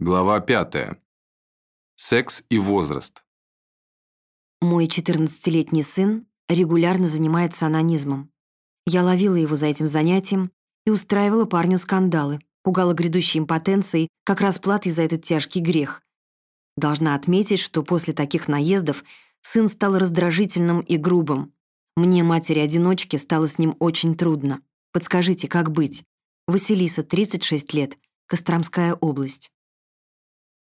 Глава 5. Секс и возраст. Мой 14-летний сын регулярно занимается анонизмом. Я ловила его за этим занятием и устраивала парню скандалы, пугала грядущей импотенцией как расплатой за этот тяжкий грех. Должна отметить, что после таких наездов сын стал раздражительным и грубым. Мне, матери-одиночки, стало с ним очень трудно. Подскажите, как быть? Василиса, 36 лет, Костромская область.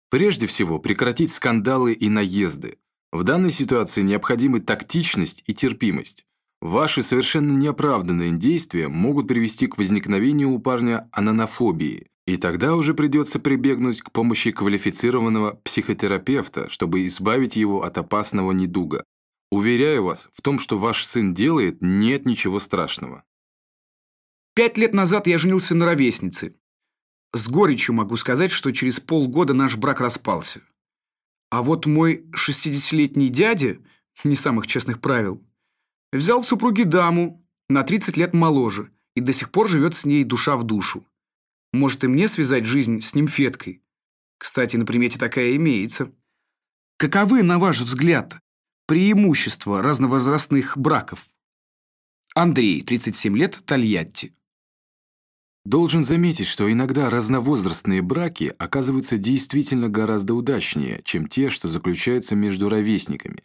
Прежде всего, прекратить скандалы и наезды. В данной ситуации необходимы тактичность и терпимость. Ваши совершенно неоправданные действия могут привести к возникновению у парня анонофобии, и тогда уже придется прибегнуть к помощи квалифицированного психотерапевта, чтобы избавить его от опасного недуга. Уверяю вас, в том, что ваш сын делает, нет ничего страшного. Пять лет назад я женился на ровеснице. С горечью могу сказать, что через полгода наш брак распался. А вот мой 60-летний дядя, не самых честных правил, взял в супруги даму на 30 лет моложе и до сих пор живет с ней душа в душу. Может и мне связать жизнь с нимфеткой? Кстати, на примете такая имеется. Каковы, на ваш взгляд, преимущества разновозрастных браков? Андрей, 37 лет, Тольятти. Должен заметить, что иногда разновозрастные браки оказываются действительно гораздо удачнее, чем те, что заключаются между ровесниками.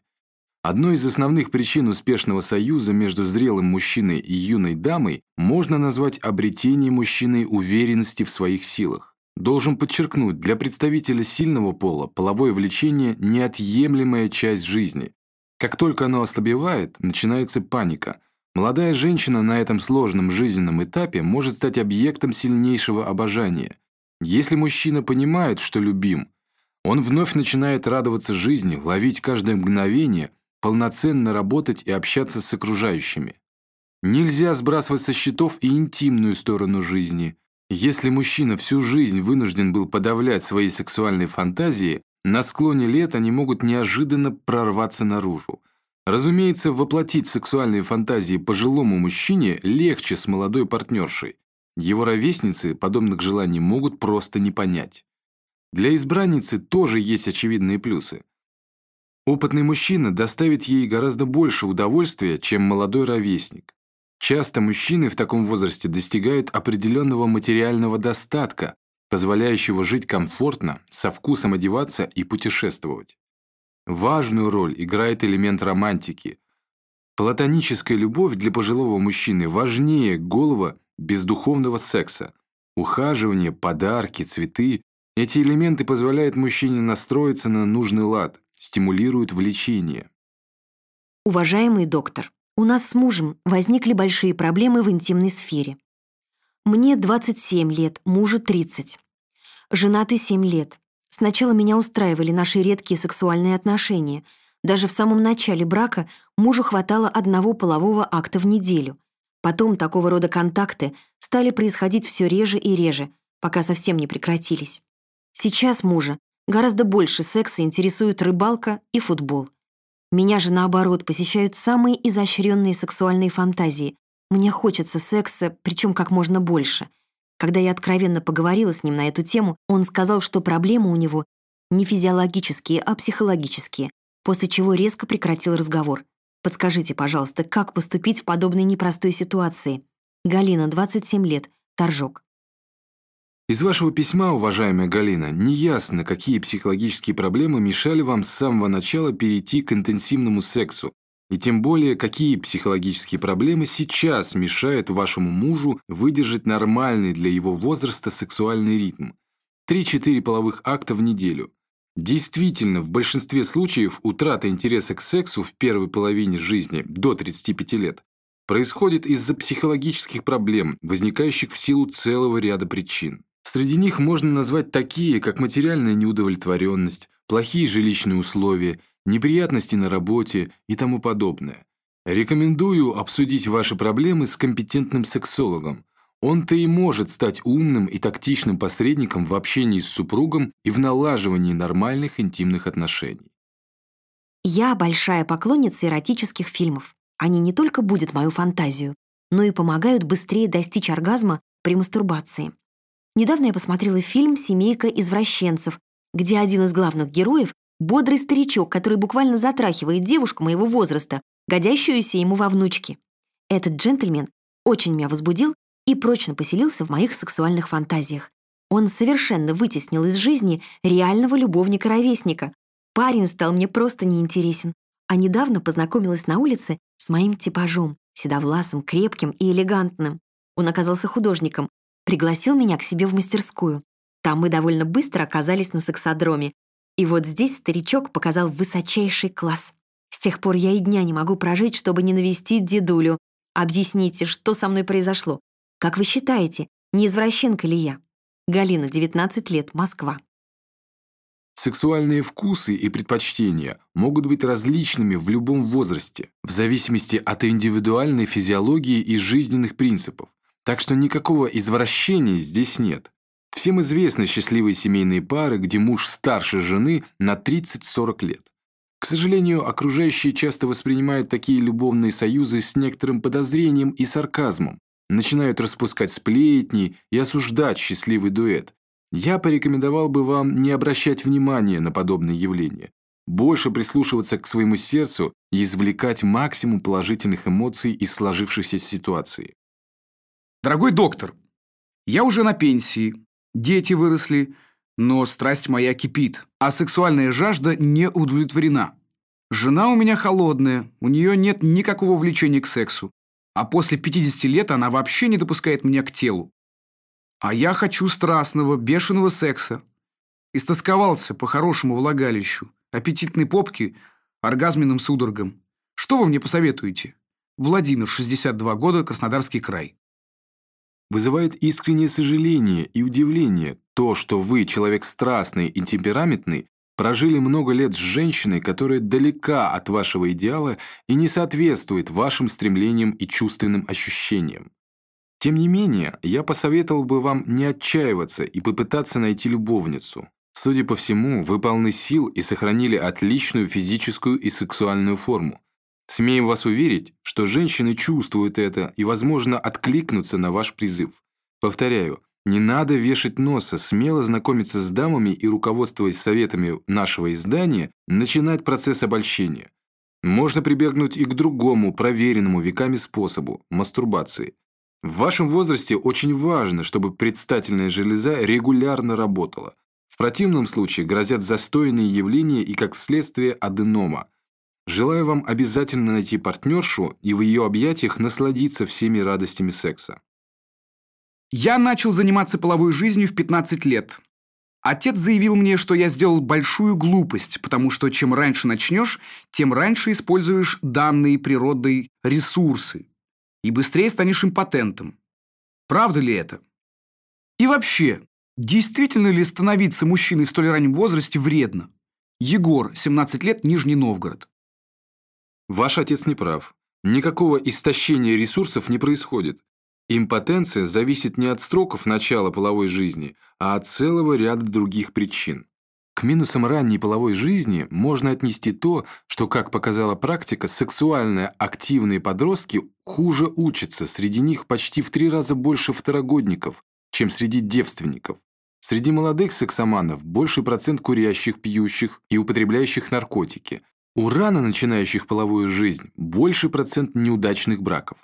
Одной из основных причин успешного союза между зрелым мужчиной и юной дамой можно назвать обретение мужчиной уверенности в своих силах. Должен подчеркнуть, для представителя сильного пола половое влечение – неотъемлемая часть жизни. Как только оно ослабевает, начинается паника – Молодая женщина на этом сложном жизненном этапе может стать объектом сильнейшего обожания. Если мужчина понимает, что любим, он вновь начинает радоваться жизни, ловить каждое мгновение, полноценно работать и общаться с окружающими. Нельзя сбрасывать со счетов и интимную сторону жизни. Если мужчина всю жизнь вынужден был подавлять свои сексуальные фантазии, на склоне лет они могут неожиданно прорваться наружу. Разумеется, воплотить сексуальные фантазии пожилому мужчине легче с молодой партнершей. Его ровесницы подобных желаний могут просто не понять. Для избранницы тоже есть очевидные плюсы. Опытный мужчина доставит ей гораздо больше удовольствия, чем молодой ровесник. Часто мужчины в таком возрасте достигают определенного материального достатка, позволяющего жить комфортно, со вкусом одеваться и путешествовать. Важную роль играет элемент романтики. Платоническая любовь для пожилого мужчины важнее голого бездуховного секса. Ухаживание, подарки, цветы – эти элементы позволяют мужчине настроиться на нужный лад, стимулируют влечение. Уважаемый доктор, у нас с мужем возникли большие проблемы в интимной сфере. Мне 27 лет, мужу 30. Женаты 7 лет. Сначала меня устраивали наши редкие сексуальные отношения. Даже в самом начале брака мужу хватало одного полового акта в неделю. Потом такого рода контакты стали происходить все реже и реже, пока совсем не прекратились. Сейчас мужа гораздо больше секса интересует рыбалка и футбол. Меня же, наоборот, посещают самые изощренные сексуальные фантазии. Мне хочется секса, причем как можно больше — когда я откровенно поговорила с ним на эту тему, он сказал, что проблемы у него не физиологические, а психологические, после чего резко прекратил разговор. Подскажите, пожалуйста, как поступить в подобной непростой ситуации? Галина, 27 лет, Торжок. Из вашего письма, уважаемая Галина, неясно, какие психологические проблемы мешали вам с самого начала перейти к интенсивному сексу, и тем более, какие психологические проблемы сейчас мешают вашему мужу выдержать нормальный для его возраста сексуальный ритм. 3-4 половых акта в неделю. Действительно, в большинстве случаев утрата интереса к сексу в первой половине жизни до 35 лет происходит из-за психологических проблем, возникающих в силу целого ряда причин. Среди них можно назвать такие, как материальная неудовлетворенность, плохие жилищные условия – неприятности на работе и тому подобное. Рекомендую обсудить ваши проблемы с компетентным сексологом. Он-то и может стать умным и тактичным посредником в общении с супругом и в налаживании нормальных интимных отношений. Я большая поклонница эротических фильмов. Они не только будут мою фантазию, но и помогают быстрее достичь оргазма при мастурбации. Недавно я посмотрела фильм «Семейка извращенцев», где один из главных героев — бодрый старичок, который буквально затрахивает девушку моего возраста, годящуюся ему во внучки. Этот джентльмен очень меня возбудил и прочно поселился в моих сексуальных фантазиях. Он совершенно вытеснил из жизни реального любовника-ровесника. Парень стал мне просто неинтересен, а недавно познакомилась на улице с моим типажом, седовласым, крепким и элегантным. Он оказался художником, пригласил меня к себе в мастерскую. Там мы довольно быстро оказались на сексодроме. И вот здесь старичок показал высочайший класс. С тех пор я и дня не могу прожить, чтобы не навестить дедулю. Объясните, что со мной произошло? Как вы считаете, не извращенка ли я? Галина, 19 лет, Москва. Сексуальные вкусы и предпочтения могут быть различными в любом возрасте, в зависимости от индивидуальной физиологии и жизненных принципов. Так что никакого извращения здесь нет. Всем известны счастливые семейные пары, где муж старше жены на 30-40 лет. К сожалению, окружающие часто воспринимают такие любовные союзы с некоторым подозрением и сарказмом, начинают распускать сплетни и осуждать счастливый дуэт. Я порекомендовал бы вам не обращать внимания на подобные явления, больше прислушиваться к своему сердцу и извлекать максимум положительных эмоций из сложившейся ситуации. Дорогой доктор, я уже на пенсии, дети выросли, но страсть моя кипит, а сексуальная жажда не удовлетворена. Жена у меня холодная, у нее нет никакого влечения к сексу, а после 50 лет она вообще не допускает меня к телу. А я хочу страстного, бешеного секса. Истосковался по хорошему влагалищу, аппетитной попке, оргазменным судорогам. Что вы мне посоветуете? Владимир, 62 года, Краснодарский край. Вызывает искреннее сожаление и удивление то, что вы, человек страстный и темпераментный, прожили много лет с женщиной, которая далека от вашего идеала и не соответствует вашим стремлениям и чувственным ощущениям. Тем не менее, я посоветовал бы вам не отчаиваться и попытаться найти любовницу. Судя по всему, вы полны сил и сохранили отличную физическую и сексуальную форму. Смеем вас уверить, что женщины чувствуют это и, возможно, откликнутся на ваш призыв. Повторяю, не надо вешать носа, смело знакомиться с дамами и, руководствуясь советами нашего издания, начинать процесс обольщения. Можно прибегнуть и к другому, проверенному веками способу – мастурбации. В вашем возрасте очень важно, чтобы предстательная железа регулярно работала. В противном случае грозят застойные явления и, как следствие, аденома. Желаю вам обязательно найти партнершу и в ее объятиях насладиться всеми радостями секса. Я начал заниматься половой жизнью в 15 лет. Отец заявил мне, что я сделал большую глупость, потому что чем раньше начнешь, тем раньше используешь данные природой ресурсы и быстрее станешь импотентом. Правда ли это? И вообще, действительно ли становиться мужчиной в столь раннем возрасте вредно? Егор, 17 лет, Нижний Новгород. Ваш отец не прав. Никакого истощения ресурсов не происходит. Импотенция зависит не от строков начала половой жизни, а от целого ряда других причин. К минусам ранней половой жизни можно отнести то, что, как показала практика, сексуально активные подростки хуже учатся, среди них почти в три раза больше второгодников, чем среди девственников. Среди молодых сексоманов больший процент курящих, пьющих и употребляющих наркотики. У рано начинающих половую жизнь больший процент неудачных браков.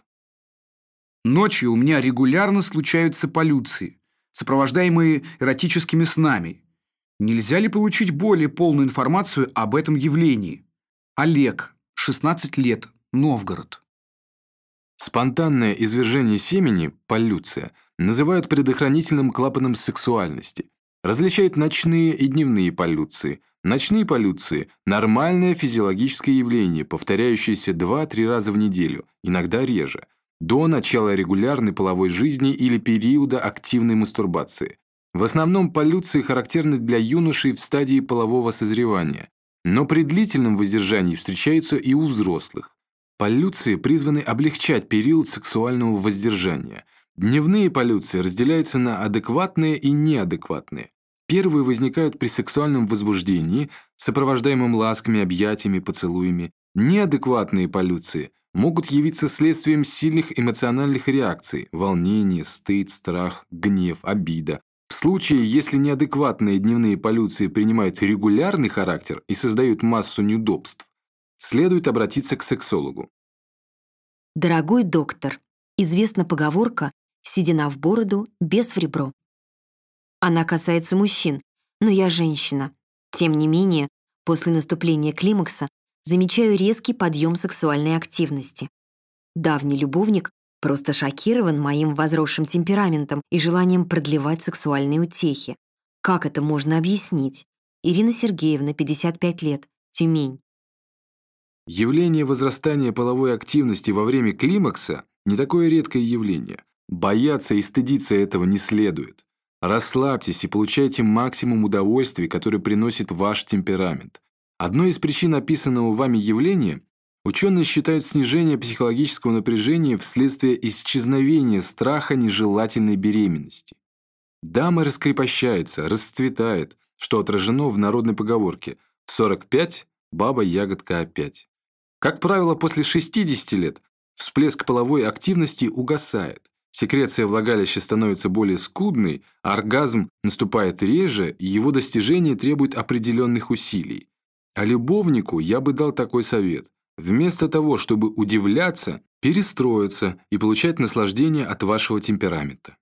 Ночью у меня регулярно случаются полюции, сопровождаемые эротическими снами. Нельзя ли получить более полную информацию об этом явлении? Олег, 16 лет, Новгород. Спонтанное извержение семени, полюция, называют предохранительным клапаном сексуальности. Различают ночные и дневные полюции. Ночные полюции – нормальное физиологическое явление, повторяющееся 2-3 раза в неделю, иногда реже – до начала регулярной половой жизни или периода активной мастурбации. В основном полюции характерны для юношей в стадии полового созревания, но при длительном воздержании встречаются и у взрослых. Полюции призваны облегчать период сексуального воздержания. Дневные полюции разделяются на адекватные и неадекватные. Первые возникают при сексуальном возбуждении, сопровождаемом ласками, объятиями, поцелуями. Неадекватные полюции могут явиться следствием сильных эмоциональных реакций – волнение, стыд, страх, гнев, обида, В случае, если неадекватные дневные полюции принимают регулярный характер и создают массу неудобств, следует обратиться к сексологу. Дорогой доктор, известна поговорка «седина в бороду, без в ребро». Она касается мужчин, но я женщина. Тем не менее, после наступления климакса замечаю резкий подъем сексуальной активности. Давний любовник просто шокирован моим возросшим темпераментом и желанием продлевать сексуальные утехи. Как это можно объяснить? Ирина Сергеевна, 55 лет, Тюмень. Явление возрастания половой активности во время климакса не такое редкое явление. Бояться и стыдиться этого не следует. Расслабьтесь и получайте максимум удовольствия, который приносит ваш темперамент. Одной из причин описанного вами явления ученые считают снижение психологического напряжения вследствие исчезновения страха нежелательной беременности. Дама раскрепощается, расцветает, что отражено в народной поговорке «45 – баба ягодка опять». Как правило, после 60 лет всплеск половой активности угасает. Секреция влагалища становится более скудной, оргазм наступает реже, и его достижение требует определенных усилий. А любовнику я бы дал такой совет. Вместо того, чтобы удивляться, перестроиться и получать наслаждение от вашего темперамента.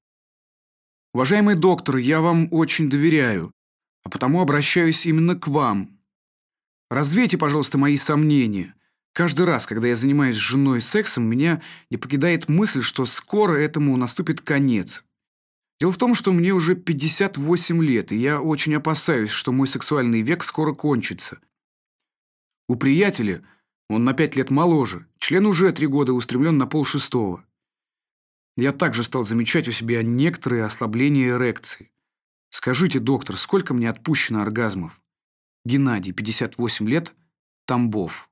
Уважаемый доктор, я вам очень доверяю, а потому обращаюсь именно к вам. Развейте, пожалуйста, мои сомнения. Каждый раз, когда я занимаюсь с женой сексом, меня не покидает мысль, что скоро этому наступит конец. Дело в том, что мне уже 58 лет, и я очень опасаюсь, что мой сексуальный век скоро кончится. У приятеля, он на 5 лет моложе, член уже 3 года устремлен на пол шестого. Я также стал замечать у себя некоторые ослабления эрекции. Скажите, доктор, сколько мне отпущено оргазмов? Геннадий, 58 лет, Тамбов.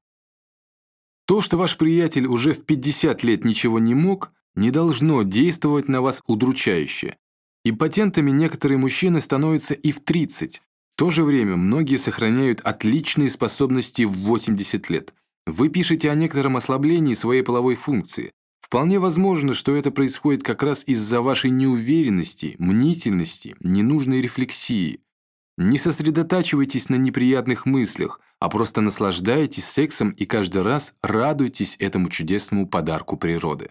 То, что ваш приятель уже в 50 лет ничего не мог, не должно действовать на вас удручающе. Импотентами некоторые мужчины становятся и в 30. В то же время многие сохраняют отличные способности в 80 лет. Вы пишете о некотором ослаблении своей половой функции. Вполне возможно, что это происходит как раз из-за вашей неуверенности, мнительности, ненужной рефлексии. Не сосредотачивайтесь на неприятных мыслях, а просто наслаждайтесь сексом и каждый раз радуйтесь этому чудесному подарку природы.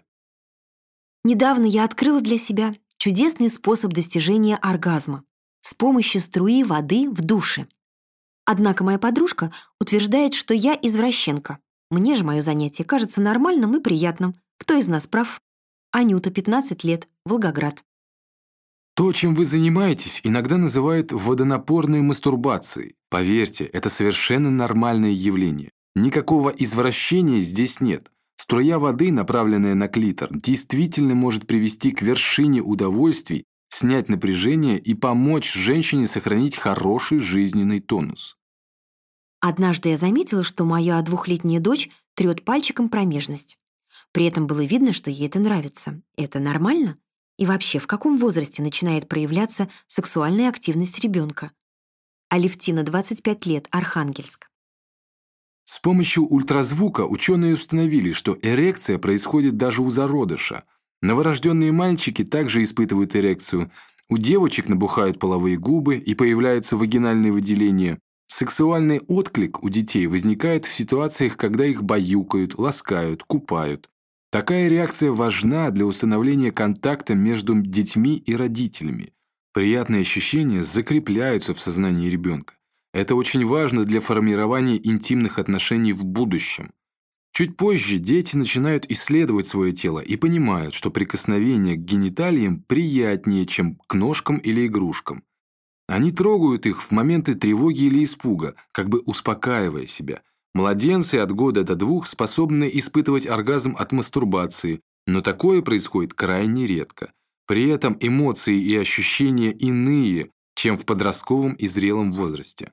Недавно я открыла для себя чудесный способ достижения оргазма с помощью струи воды в душе. Однако моя подружка утверждает, что я извращенка. Мне же мое занятие кажется нормальным и приятным. Кто из нас прав? Анюта, 15 лет, Волгоград. То, чем вы занимаетесь, иногда называют водонапорной мастурбацией. Поверьте, это совершенно нормальное явление. Никакого извращения здесь нет. Струя воды, направленная на клитор, действительно может привести к вершине удовольствий, снять напряжение и помочь женщине сохранить хороший жизненный тонус. Однажды я заметила, что моя двухлетняя дочь трет пальчиком промежность. При этом было видно, что ей это нравится. Это нормально? И вообще, в каком возрасте начинает проявляться сексуальная активность ребенка? Алевтина, 25 лет, Архангельск. С помощью ультразвука ученые установили, что эрекция происходит даже у зародыша. Новорожденные мальчики также испытывают эрекцию. У девочек набухают половые губы и появляются вагинальные выделения. Сексуальный отклик у детей возникает в ситуациях, когда их баюкают, ласкают, купают. Такая реакция важна для установления контакта между детьми и родителями. Приятные ощущения закрепляются в сознании ребенка. Это очень важно для формирования интимных отношений в будущем. Чуть позже дети начинают исследовать свое тело и понимают, что прикосновение к гениталиям приятнее, чем к ножкам или игрушкам. Они трогают их в моменты тревоги или испуга, как бы успокаивая себя – Младенцы от года до двух способны испытывать оргазм от мастурбации, но такое происходит крайне редко. При этом эмоции и ощущения иные, чем в подростковом и зрелом возрасте.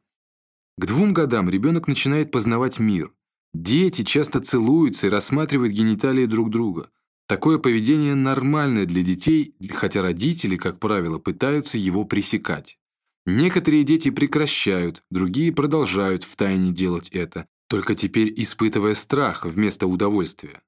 К двум годам ребенок начинает познавать мир. Дети часто целуются и рассматривают гениталии друг друга. Такое поведение нормальное для детей, хотя родители, как правило, пытаются его пресекать. Некоторые дети прекращают, другие продолжают втайне делать это, только теперь испытывая страх вместо удовольствия.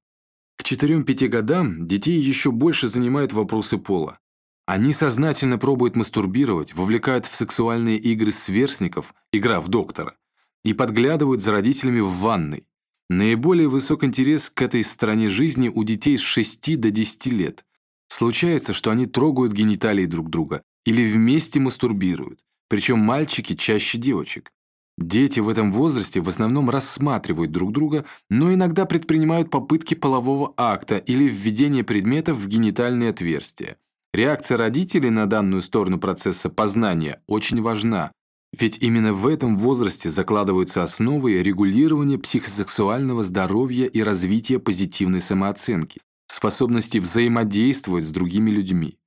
К 4-5 годам детей еще больше занимают вопросы пола. Они сознательно пробуют мастурбировать, вовлекают в сексуальные игры сверстников, игра в доктора, и подглядывают за родителями в ванной. Наиболее высок интерес к этой стороне жизни у детей с 6 до 10 лет. Случается, что они трогают гениталии друг друга или вместе мастурбируют, причем мальчики чаще девочек. Дети в этом возрасте в основном рассматривают друг друга, но иногда предпринимают попытки полового акта или введения предметов в генитальные отверстия. Реакция родителей на данную сторону процесса познания очень важна, ведь именно в этом возрасте закладываются основы регулирования психосексуального здоровья и развития позитивной самооценки, способности взаимодействовать с другими людьми.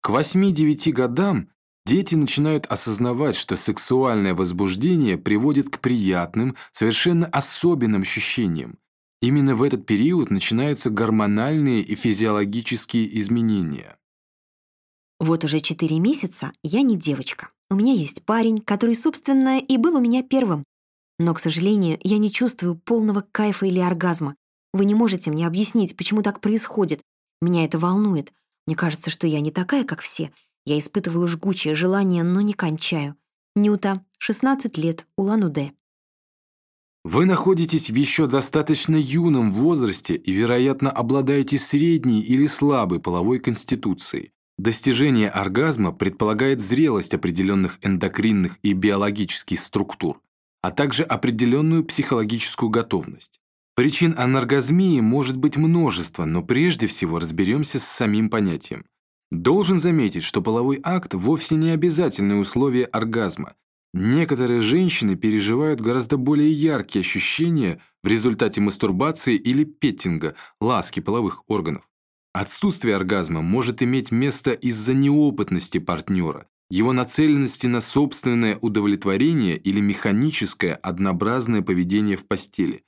К 8-9 годам дети начинают осознавать, что сексуальное возбуждение приводит к приятным, совершенно особенным ощущениям. Именно в этот период начинаются гормональные и физиологические изменения. Вот уже четыре месяца я не девочка. У меня есть парень, который, собственно, и был у меня первым. Но, к сожалению, я не чувствую полного кайфа или оргазма. Вы не можете мне объяснить, почему так происходит. Меня это волнует. Мне кажется, что я не такая, как все. Я испытываю жгучее желание, но не кончаю. Нюта, 16 лет, Улан-Удэ. Вы находитесь в еще достаточно юном возрасте и, вероятно, обладаете средней или слабой половой конституцией. Достижение оргазма предполагает зрелость определенных эндокринных и биологических структур, а также определенную психологическую готовность. Причин аноргазмии может быть множество, но прежде всего разберемся с самим понятием. Должен заметить, что половой акт вовсе не обязательное условие оргазма. Некоторые женщины переживают гораздо более яркие ощущения в результате мастурбации или петтинга, ласки половых органов. Отсутствие оргазма может иметь место из-за неопытности партнера, его нацеленности на собственное удовлетворение или механическое однообразное поведение в постели.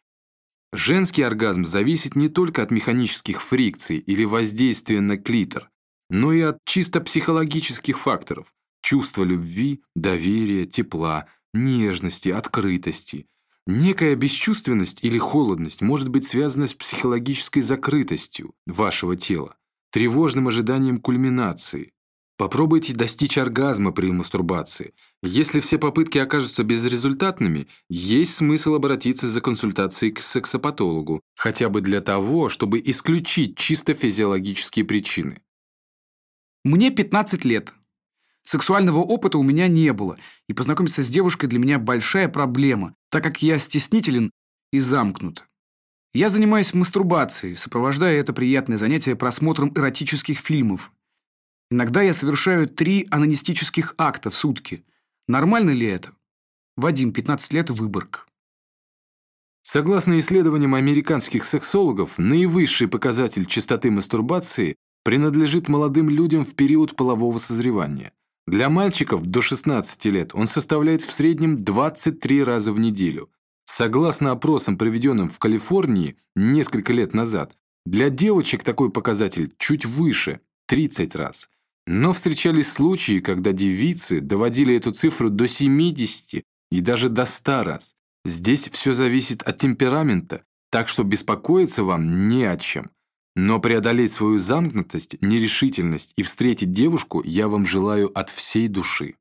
Женский оргазм зависит не только от механических фрикций или воздействия на клитор, но и от чисто психологических факторов – чувства любви, доверия, тепла, нежности, открытости – Некая бесчувственность или холодность может быть связана с психологической закрытостью вашего тела, тревожным ожиданием кульминации. Попробуйте достичь оргазма при мастурбации. Если все попытки окажутся безрезультатными, есть смысл обратиться за консультацией к сексопатологу, хотя бы для того, чтобы исключить чисто физиологические причины. Мне 15 лет. Сексуального опыта у меня не было, и познакомиться с девушкой для меня большая проблема, так как я стеснителен и замкнут. Я занимаюсь мастурбацией, сопровождая это приятное занятие просмотром эротических фильмов. Иногда я совершаю три анонистических акта в сутки. Нормально ли это? Вадим, 15 лет, Выборг. Согласно исследованиям американских сексологов, наивысший показатель частоты мастурбации принадлежит молодым людям в период полового созревания. Для мальчиков до 16 лет он составляет в среднем 23 раза в неделю. Согласно опросам, проведенным в Калифорнии несколько лет назад, для девочек такой показатель чуть выше – 30 раз. Но встречались случаи, когда девицы доводили эту цифру до 70 и даже до 100 раз. Здесь все зависит от темперамента, так что беспокоиться вам не о чем. Но преодолеть свою замкнутость, нерешительность и встретить девушку я вам желаю от всей души.